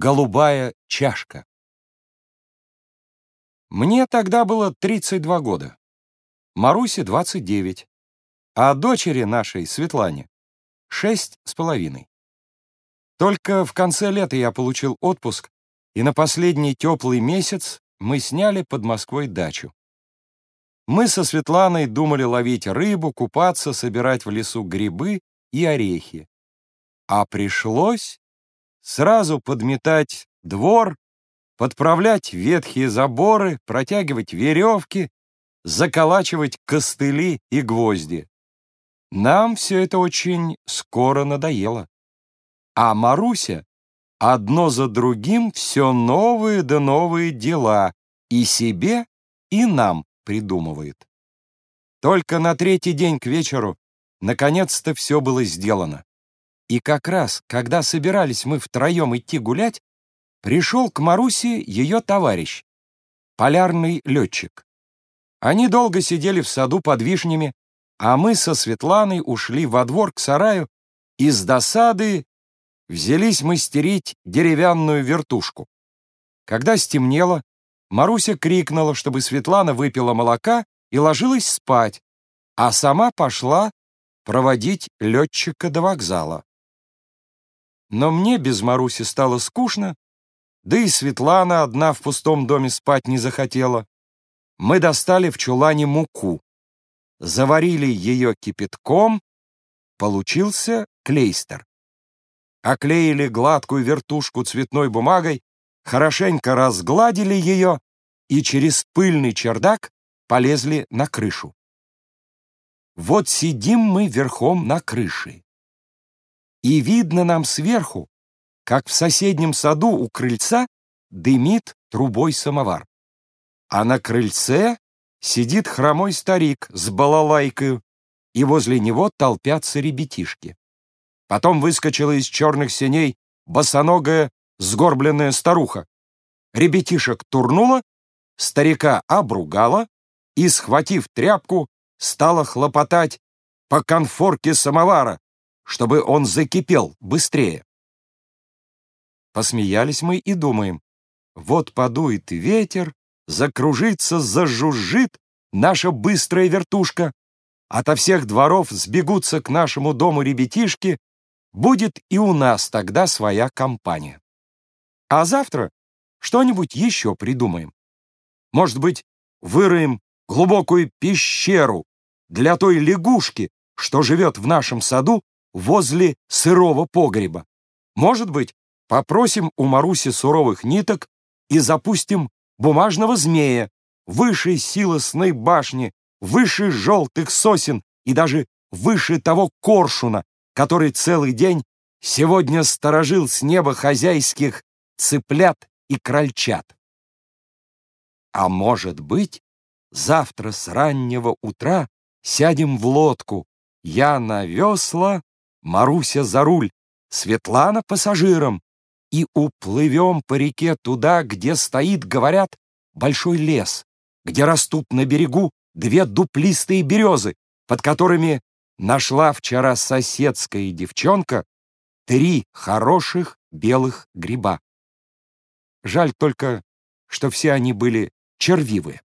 Голубая чашка. Мне тогда было 32 года, Марусе 29, а дочери нашей, Светлане, шесть с половиной. Только в конце лета я получил отпуск, и на последний теплый месяц мы сняли под Москвой дачу. Мы со Светланой думали ловить рыбу, купаться, собирать в лесу грибы и орехи. А пришлось сразу подметать двор, подправлять ветхие заборы, протягивать веревки, заколачивать костыли и гвозди. Нам все это очень скоро надоело. А Маруся одно за другим все новые да новые дела и себе, и нам придумывает. Только на третий день к вечеру наконец-то все было сделано. И как раз, когда собирались мы втроем идти гулять, пришел к Марусе ее товарищ, полярный летчик. Они долго сидели в саду под вишнями, а мы со Светланой ушли во двор к сараю и с досады взялись мастерить деревянную вертушку. Когда стемнело, Маруся крикнула, чтобы Светлана выпила молока и ложилась спать, а сама пошла проводить летчика до вокзала. Но мне без Маруси стало скучно, да и Светлана одна в пустом доме спать не захотела. Мы достали в чулане муку, заварили ее кипятком, получился клейстер. Оклеили гладкую вертушку цветной бумагой, хорошенько разгладили ее и через пыльный чердак полезли на крышу. Вот сидим мы верхом на крыше и видно нам сверху, как в соседнем саду у крыльца дымит трубой самовар. А на крыльце сидит хромой старик с балалайкою, и возле него толпятся ребятишки. Потом выскочила из черных сеней босоногая сгорбленная старуха. Ребятишек турнула, старика обругала и, схватив тряпку, стала хлопотать по конфорке самовара, чтобы он закипел быстрее. Посмеялись мы и думаем, вот подует ветер, закружится, зажужжит наша быстрая вертушка, ото всех дворов сбегутся к нашему дому ребятишки, будет и у нас тогда своя компания. А завтра что-нибудь еще придумаем. Может быть, выроем глубокую пещеру для той лягушки, что живет в нашем саду возле сырого погреба. Может быть, попросим у Маруси суровых ниток и запустим бумажного змея, выше силосной башни, выше желтых сосен и даже выше того коршуна, который целый день сегодня сторожил с неба хозяйских цыплят и крольчат. А может быть, завтра с раннего утра сядем в лодку, я на весла, Маруся за руль, Светлана пассажиром, и уплывем по реке туда, где стоит, говорят, большой лес, где растут на берегу две дуплистые березы, под которыми нашла вчера соседская девчонка три хороших белых гриба. Жаль только, что все они были червивые.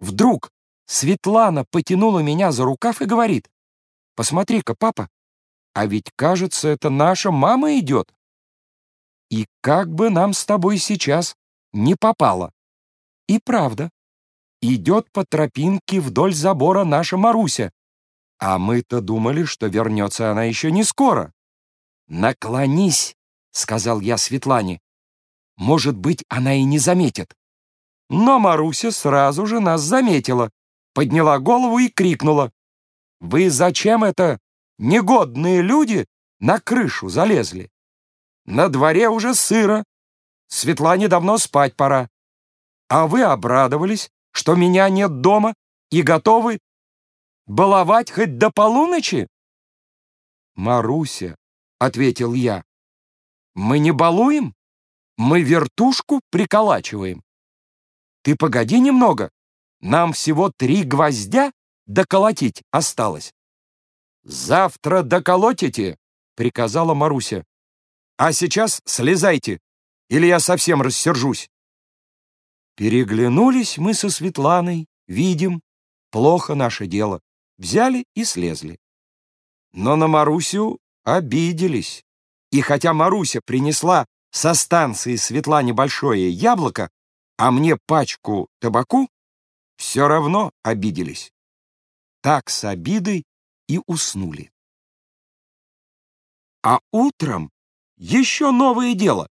Вдруг Светлана потянула меня за рукав и говорит, «Посмотри-ка, папа, а ведь, кажется, это наша мама идет. И как бы нам с тобой сейчас не попало. И правда, идет по тропинке вдоль забора наша Маруся. А мы-то думали, что вернется она еще не скоро. «Наклонись», — сказал я Светлане. «Может быть, она и не заметит». Но Маруся сразу же нас заметила, подняла голову и крикнула. «Вы зачем это негодные люди на крышу залезли. На дворе уже сыро. Светлане давно спать пора. А вы обрадовались, что меня нет дома и готовы баловать хоть до полуночи? Маруся, — ответил я, — мы не балуем, мы вертушку приколачиваем. Ты погоди немного, нам всего три гвоздя доколотить осталось. «Завтра доколотите!» — приказала Маруся. «А сейчас слезайте! или я совсем рассержусь. Переглянулись мы со Светланой, видим, плохо наше дело. Взяли и слезли. Но на Марусю обиделись. И хотя Маруся принесла со станции Светлане большое яблоко, а мне пачку табаку, все равно обиделись. Так с обидой и уснули. А утром еще новое дело.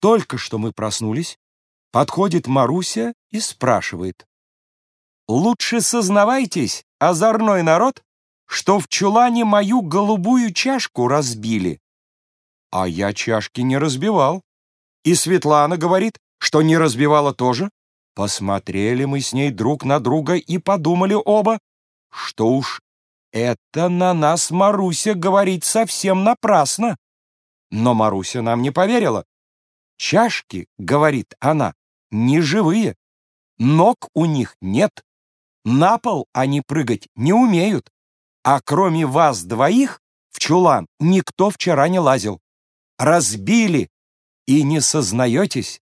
Только что мы проснулись, подходит Маруся и спрашивает. «Лучше сознавайтесь, озорной народ, что в чулане мою голубую чашку разбили». А я чашки не разбивал. И Светлана говорит, что не разбивала тоже. Посмотрели мы с ней друг на друга и подумали оба, что уж это на нас Маруся говорит совсем напрасно. Но Маруся нам не поверила. Чашки, говорит она, не живые. Ног у них нет. На пол они прыгать не умеют. А кроме вас двоих в чулан никто вчера не лазил. Разбили и не сознаетесь.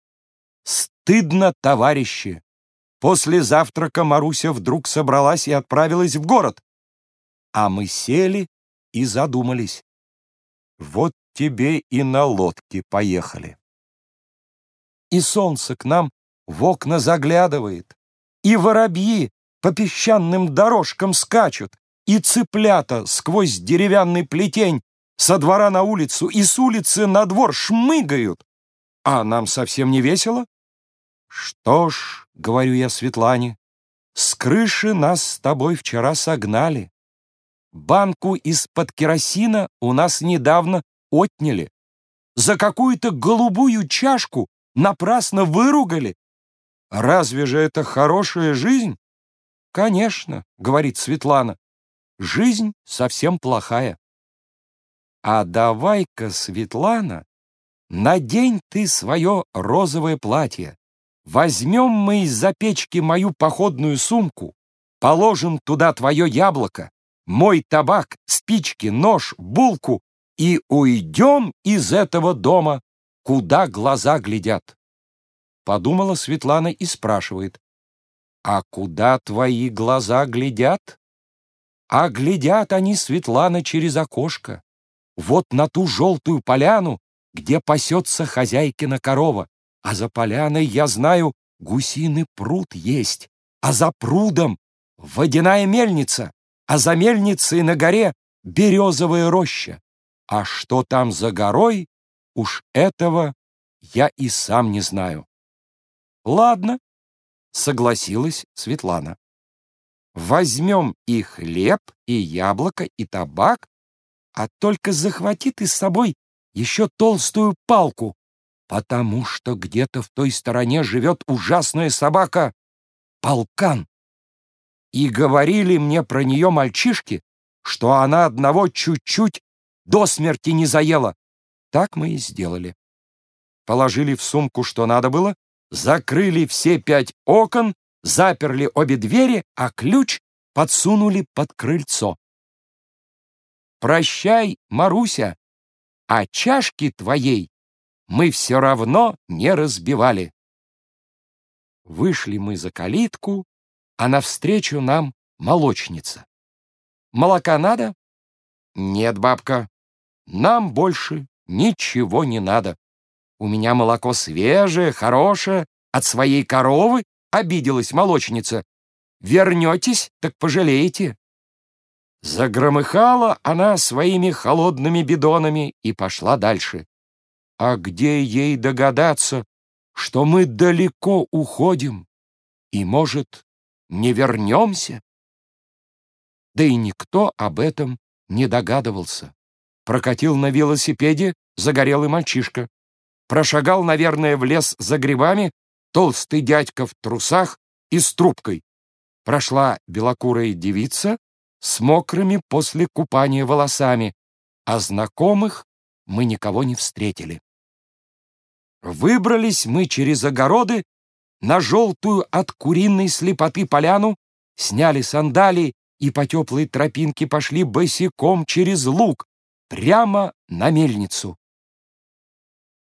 Стыдно, товарищи. После завтрака Маруся вдруг собралась и отправилась в город. А мы сели и задумались. Вот тебе и на лодке поехали. И солнце к нам в окна заглядывает, и воробьи по песчаным дорожкам скачут, и цыплята сквозь деревянный плетень со двора на улицу и с улицы на двор шмыгают. А нам совсем не весело. Что ж, говорю я Светлане, с крыши нас с тобой вчера согнали. Банку из-под керосина у нас недавно отняли. За какую-то голубую чашку напрасно выругали. Разве же это хорошая жизнь? Конечно, говорит Светлана, жизнь совсем плохая. А давай-ка, Светлана, надень ты свое розовое платье. Возьмем мы из-за печки мою походную сумку, положим туда твое яблоко, мой табак, спички, нож, булку и уйдем из этого дома, куда глаза глядят. Подумала Светлана и спрашивает, а куда твои глаза глядят? А глядят они, Светлана, через окошко. Вот на ту желтую поляну, где пасется хозяйкина корова. А за поляной, я знаю, гусиный пруд есть, а за прудом водяная мельница, а за мельницей на горе березовая роща. А что там за горой, уж этого я и сам не знаю. Ладно, согласилась Светлана. Возьмем и хлеб, и яблоко, и табак, а только захвати ты с собой еще толстую палку, потому что где-то в той стороне живет ужасная собака — полкан. И говорили мне про нее мальчишки, что она одного чуть-чуть до смерти не заела. Так мы и сделали. Положили в сумку, что надо было, закрыли все пять окон, заперли обе двери, а ключ подсунули под крыльцо. «Прощай, Маруся, а чашки твоей мы все равно не разбивали». Вышли мы за калитку, а навстречу нам молочница. «Молока надо?» «Нет, бабка, нам больше ничего не надо. У меня молоко свежее, хорошее, от своей коровы, обиделась молочница. Вернетесь, так пожалеете. Загромыхала она своими холодными бидонами и пошла дальше. А где ей догадаться, что мы далеко уходим и, может, не вернемся? Да и никто об этом не догадывался. Прокатил на велосипеде загорелый мальчишка. Прошагал, наверное, в лес за грибами толстый дядька в трусах и с трубкой. Прошла белокурая девица с мокрыми после купания волосами, а знакомых мы никого не встретили. Выбрались мы через огороды на желтую от куриной слепоты поляну, сняли сандалии и по теплой тропинке пошли босиком через луг, прямо на мельницу.